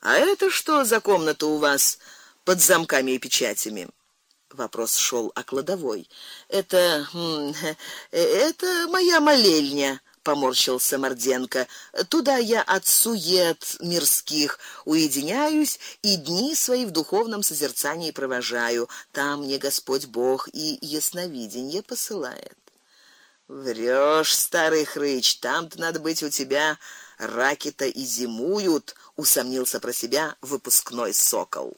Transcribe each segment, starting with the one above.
А это что за комната у вас под замками и печатями? Вопрос шел о кладовой. Это это моя молельня, поморщился Морденко. Туда я от сует мирских уединяюсь и дни свои в духовном созерцании провожаю. Там мне Господь Бог и ясновидение посылает. Врешь, старый хрыч, там-то надо быть у тебя раки-то и зимуют, усомнился про себя выпускной сокол.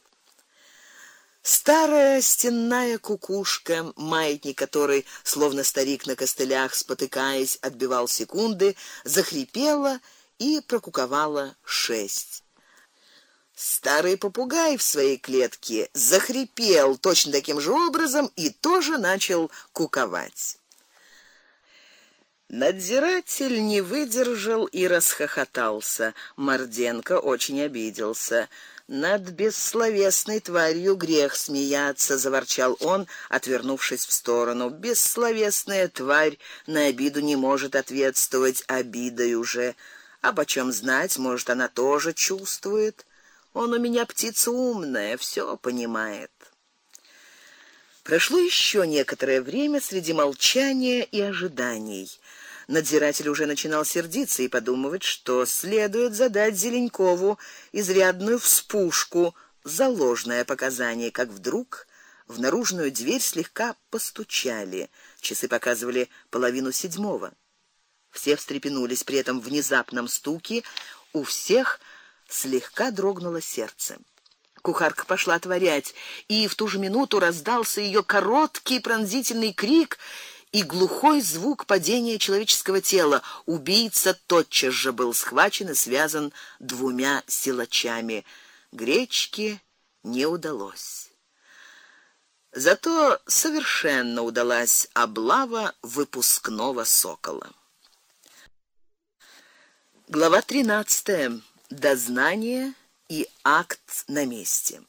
Старая стенная кукушка, маятник который, словно старик на костылях, спотыкаясь, отбивал секунды, захрипела и прокуковала шесть. Старый попугай в своей клетке захрипел точно таким же образом и тоже начал куковать. Надзиратель не выдержал и расхохотался. Морденко очень обиделся. Над бессловесной тварью грех смеяться, заворчал он, отвернувшись в сторону. Бессловесная тварь на обиду не может ответствовать обидой уже. А почем знать, может, она тоже чувствует. Он у меня птица умная, все понимает. Прошло еще некоторое время среди молчания и ожиданий. Надзиратель уже начинал сердиться и подумывать, что следует задать Зеленкову изрядную вспушку за ложное показание, как вдруг в наружную дверь слегка постучали. Часы показывали половину седьмого. Все встрепенулись при этом внезапном стуке, у всех слегка дрогнуло сердце. Кухарка пошла отворять, и в ту же минуту раздался ее короткий пронзительный крик, и глухой звук падения человеческого тела. Убийца тотчас же был схвачен и связан двумя силачами. Гречке не удалось. Зато совершенно удалась облава выпускного сокола. Глава 13. Дознание и акт на месте.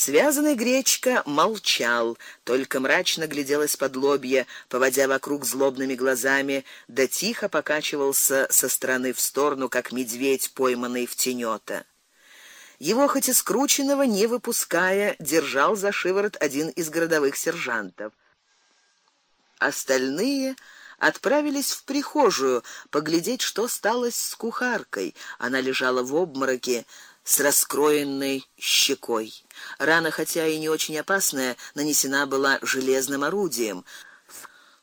Связанный гречка молчал, только мрачно глядел из-под лобья, поводя вокруг злобными глазами, да тихо покачивался со стороны в сторону, как медведь, пойманный в тенёта. Его хоть и скрученного не выпуская, держал за шиворот один из городовых сержантов. Остальные отправились в прихожую поглядеть, что стало с кухаркой. Она лежала в обмороке, с раскроенной щекой. Рана, хотя и не очень опасная, нанесена была железным орудием.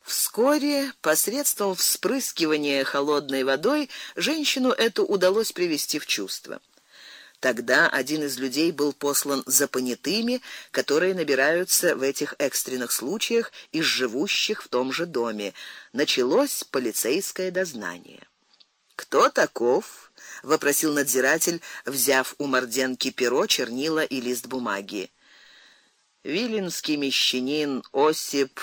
Вскоре посредством вспрыскивания холодной водой женщину эту удалось привести в чувство. Тогда один из людей был послан за понятыми, которые набираются в этих экстренных случаях из живущих в том же доме. Началось полицейское дознание. Кто таков? вопросил надзиратель, взяв у Морденки перо, чернила и лист бумаги. Виленский мещанин Осип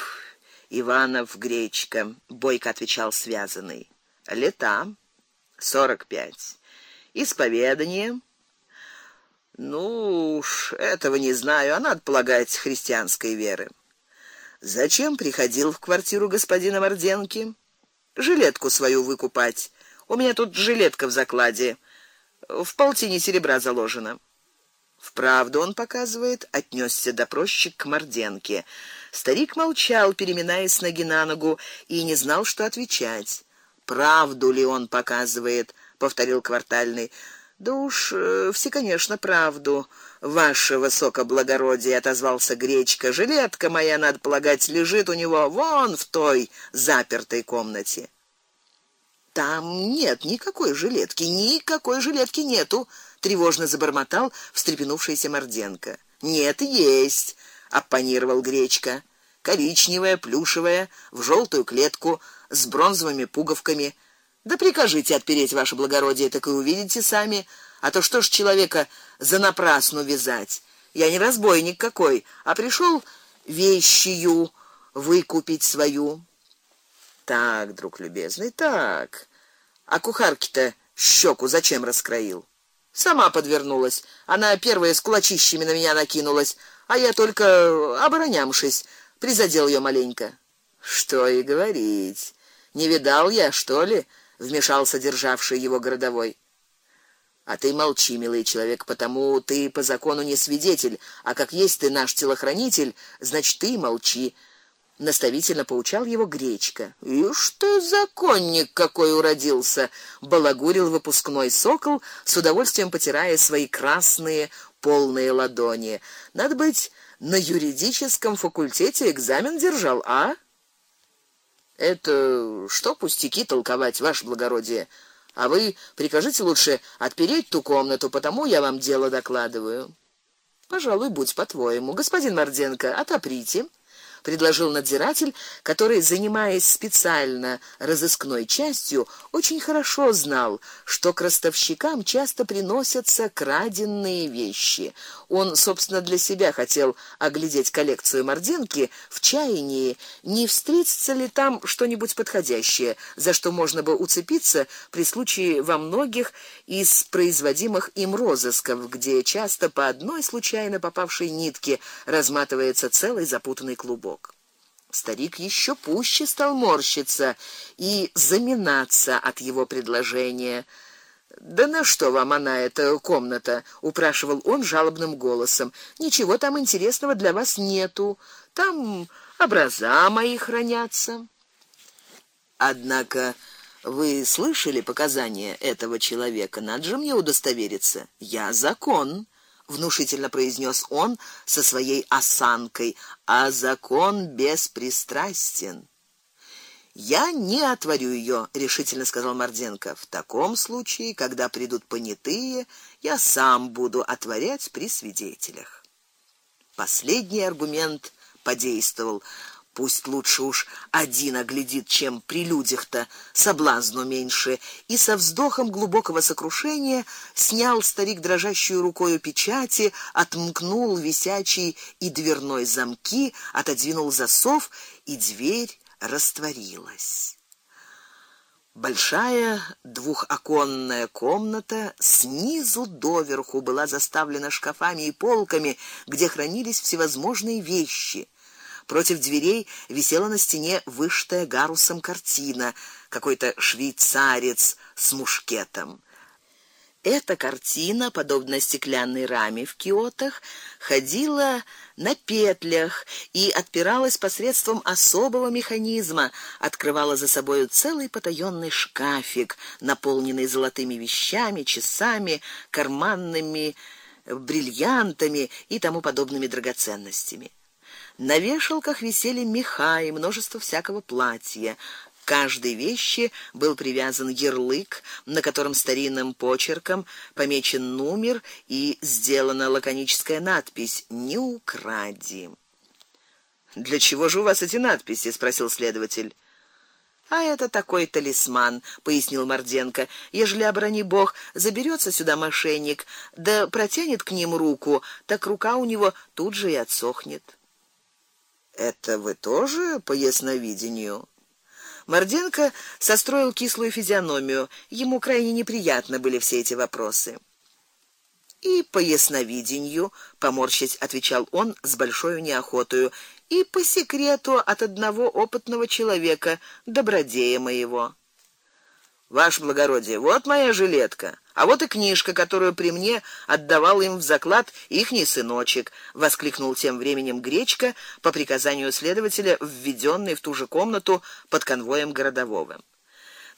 Иванов Гречка, бойко отвечал связанный. Лета сорок пять. Исповедание ну уж этого не знаю, а надо полагать христианской веры. Зачем приходил в квартиру господина Морденки? Жилетку свою выкупать. У меня тут жилетка в закладе. В полтине серебра заложена. Вправду он показывает, отнёсся допросчик к Морденке. Старик молчал, переминаясь с ноги на ногу, и не знал, что отвечать. Правду ли он показывает, повторил квартальный. Да уж, э, все, конечно, правду. Ваше высокоблагородие, отозвался Гречка. Жилетка моя, надо полагать, лежит у него вон в той запертой комнате. Там нет никакой жилетки, никакой жилетки нету, тревожно забормотал встрепенувшийся Морденко. Нет, есть, оппонировал Гречка. Коричневая, плюшевая, в желтую клетку с бронзовыми пуговками. Да прикажите отпереть ваше благородие, так и увидите сами, а то что ж человека за напрасну вязать? Я не разбойник какой, а пришел вещью выкупить свою. Так, друг любезный, так. А кухарки-то щеку зачем раскроил? Сама подвернулась. Она первая с кулачищами на меня накинулась, а я только оборонямшись, призадел ее маленько. Что и говорить. Не видал я, что ли, вмешался державший его городовой. А ты молчи, милый человек, потому ты по закону не свидетель, а как есть ты наш телохранитель, значит ты молчи. Наставительно поучал его Гречка. И что законник какой уродился, балагурил выпускной сокол, с удовольствием потирая свои красные полные ладони. Надо быть на юридическом факультете экзамен держал, а? Это что пустяки толковать, ваше благородие? А вы прикажите лучше отпереть ту комнату, потому я вам дело докладываю. Пожалуй, будь по-твоему, господин Морденко, отоприте предложил надзиратель, который, занимаясь специально разыскной частью, очень хорошо знал, что к часто приносятся краденные вещи. Он, собственно, для себя хотел оглядеть коллекцию Морденки в чаянии, не встретится ли там что-нибудь подходящее, за что можно бы уцепиться при случае во многих из производимых им розысков, где часто по одной случайно попавшей нитке разматывается целый запутанный клубок. Старик еще пуще стал морщиться и заминаться от его предложения. Да на что вам она эта комната, упрашивал он жалобным голосом. Ничего там интересного для вас нету. Там образа мои хранятся. Однако вы слышали показания этого человека? Надо же мне удостовериться. Я закон внушительно произнес он со своей осанкой, а закон беспристрастен. Я не отворю ее, решительно сказал Морденко. В таком случае, когда придут понятые, я сам буду отворять при свидетелях. Последний аргумент подействовал. Пусть лучше уж один оглядит, чем при людях-то соблазну меньше. И со вздохом глубокого сокрушения снял старик дрожащую рукой печати, отмкнул висячий и дверной замки, отодвинул засов, и дверь растворилась. Большая двухоконная комната снизу доверху была заставлена шкафами и полками, где хранились всевозможные вещи. Против дверей висела на стене вышитая гарусом картина, какой-то швейцарец с мушкетом. Эта картина, подобно стеклянной раме в киотах, ходила на петлях и отпиралась посредством особого механизма, открывала за собой целый потаённый шкафик, наполненный золотыми вещами, часами, карманными бриллиантами и тому подобными драгоценностями. На вешалках висели меха и множество всякого платья. К каждой вещи был привязан ярлык, на котором старинным почерком помечен номер и сделана лаконическая надпись: "Не укради". Для чего же у вас эти надписи, спросил следователь. А это такой талисман, пояснил Морденко. Ежели обрани бог, заберется сюда мошенник, да протянет к ним руку, так рука у него тут же и отсохнет. Это вы тоже по ясновидению? Морденко состроил кислую физиономию. Ему крайне неприятны были все эти вопросы. И по ясновидению, поморщись, отвечал он с большой неохотой, и по секрету от одного опытного человека, добродея моего. Ваше благородие, вот моя жилетка. А вот и книжка, которую при мне отдавал им в заклад ихний сыночек, воскликнул тем временем Гречка по приказанию следователя, введённый в ту же комнату под конвоем городового.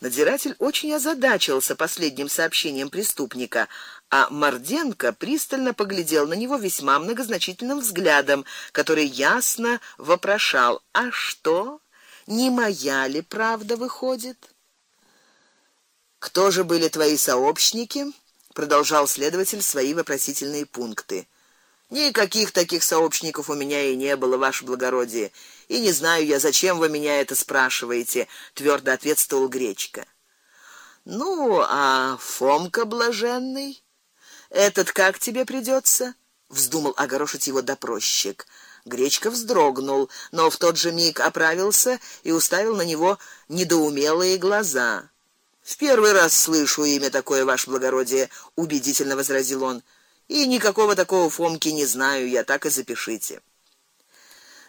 Надзиратель очень озадачился последним сообщением преступника, а Морденко пристально поглядел на него весьма многозначительным взглядом, который ясно вопрошал: "А что? Не моя ли правда выходит?" Кто же были твои сообщники? продолжал следователь свои вопросительные пункты. Никаких таких сообщников у меня и не было, ваше благородие, и не знаю я, зачем вы меня это спрашиваете, твердо ответствовал Гречка. Ну, а Фомка блаженный, этот как тебе придется? вздумал огорошить его допросчик. Гречка вздрогнул, но в тот же миг оправился и уставил на него недоумелые глаза. В первый раз слышу имя такое, ваше благородие, убедительно возразил он. И никакого такого Фомки не знаю, я так и запишите.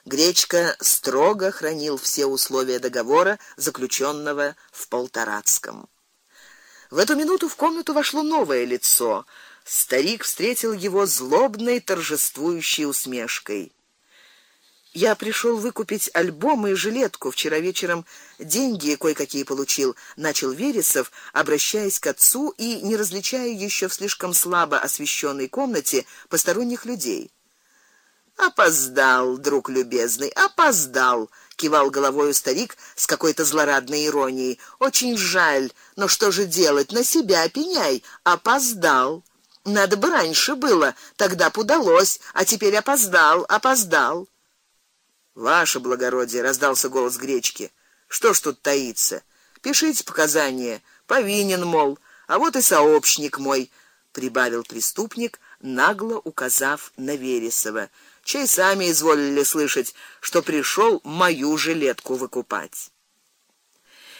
Гречка строго хранил все условия договора, заключенного в Полторацком. В эту минуту в комнату вошло новое лицо. Старик встретил его злобной торжествующей усмешкой. Я пришел выкупить альбомы и жилетку. Вчера вечером деньги кое-какие получил, начал Вересов, обращаясь к отцу и не различая еще в слишком слабо освещенной комнате посторонних людей. Опоздал, друг любезный, опоздал, кивал головой старик с какой-то злорадной иронией. Очень жаль, но что же делать, на себя пеняй, опоздал. Надо бы раньше было, тогда б удалось, а теперь опоздал, опоздал. Ваше благородие, раздался голос Гречки. Что ж тут таится? Пишите показания. Повинен, мол, а вот и сообщник мой, прибавил преступник, нагло указав на Вересова. Чей сами изволили слышать, что пришел мою жилетку выкупать.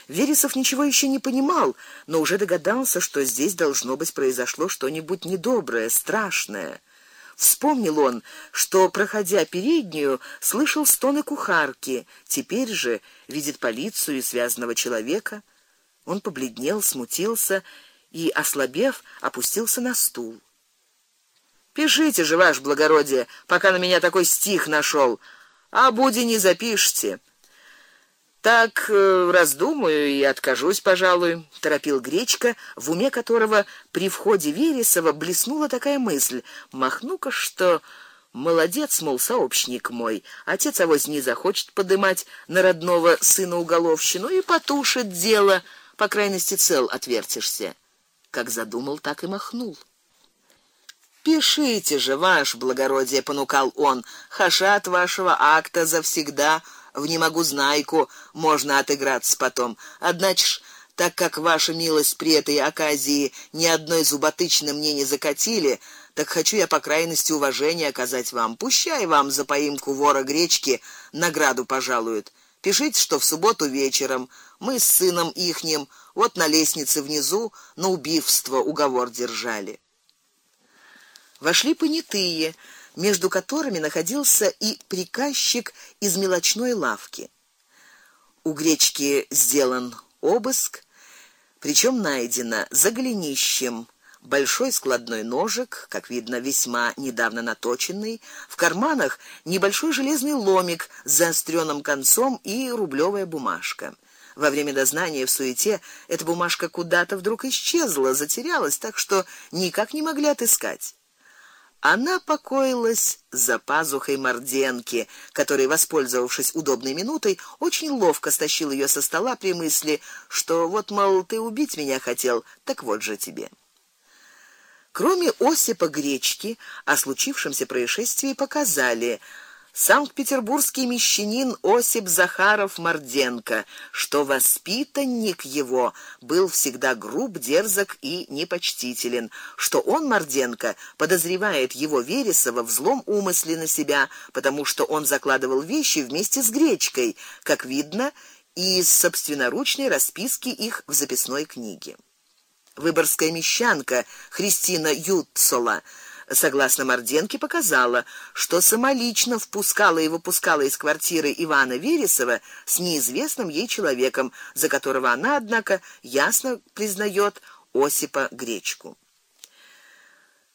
Вересов ничего еще не понимал, но уже догадался, что здесь должно быть произошло что-нибудь недоброе, страшное. Вспомнил он, что проходя переднюю, слышал стоны кухарки. Теперь же видит полицию и связанного человека. Он побледнел, смутился и, ослабев, опустился на стул. Пишите же, ваше благородие, пока на меня такой стих нашел, а буди не запишите. Так э, раздумаю и откажусь, пожалуй, торопил Гречка, в уме которого при входе Вересова блеснула такая мысль: махну-ка что Молодец, мол, сообщник мой. Отец авось не захочет подымать на родного сына уголовщину и потушит дело, по крайности цел отвертишься. Как задумал, так и махнул. Пишите же, ваш благородие, понукал он. Хашат вашего акта завсегда в не могу знайку можно отыграться потом. Однако ж так как ваша милость при этой оказии ни одной зуботычны мне не закатили, так хочу я по крайности уважения оказать вам. Пущай вам за поимку вора гречки награду пожалуют. Пишите, что в субботу вечером мы с сыном ихним вот на лестнице внизу на убийство уговор держали. Вошли понятые, между которыми находился и приказчик из мелочной лавки. У гречки сделан обыск, причем найдено за голенищем большой складной ножик, как видно, весьма недавно наточенный, в карманах небольшой железный ломик с заостренным концом и рублевая бумажка. Во время дознания в суете эта бумажка куда-то вдруг исчезла, затерялась, так что никак не могли отыскать. Она покоилась за пазухой Морденки, который, воспользовавшись удобной минутой, очень ловко стащил ее со стола при мысли, что вот мол ты убить меня хотел, так вот же тебе. Кроме Осипа Гречки, о случившемся происшествии показали Санкт-Петербургский мещанин Осип Захаров Морденко, что воспитанник его был всегда груб, дерзок и непочтителен, что он Морденко подозревает его Вересова в злом умысле на себя, потому что он закладывал вещи вместе с гречкой, как видно из собственноручной расписки их в записной книге. Выборгская мещанка Христина Ютцола согласно Морденке, показала, что самолично впускала и выпускала из квартиры Ивана Вересова с неизвестным ей человеком, за которого она, однако, ясно признает Осипа Гречку.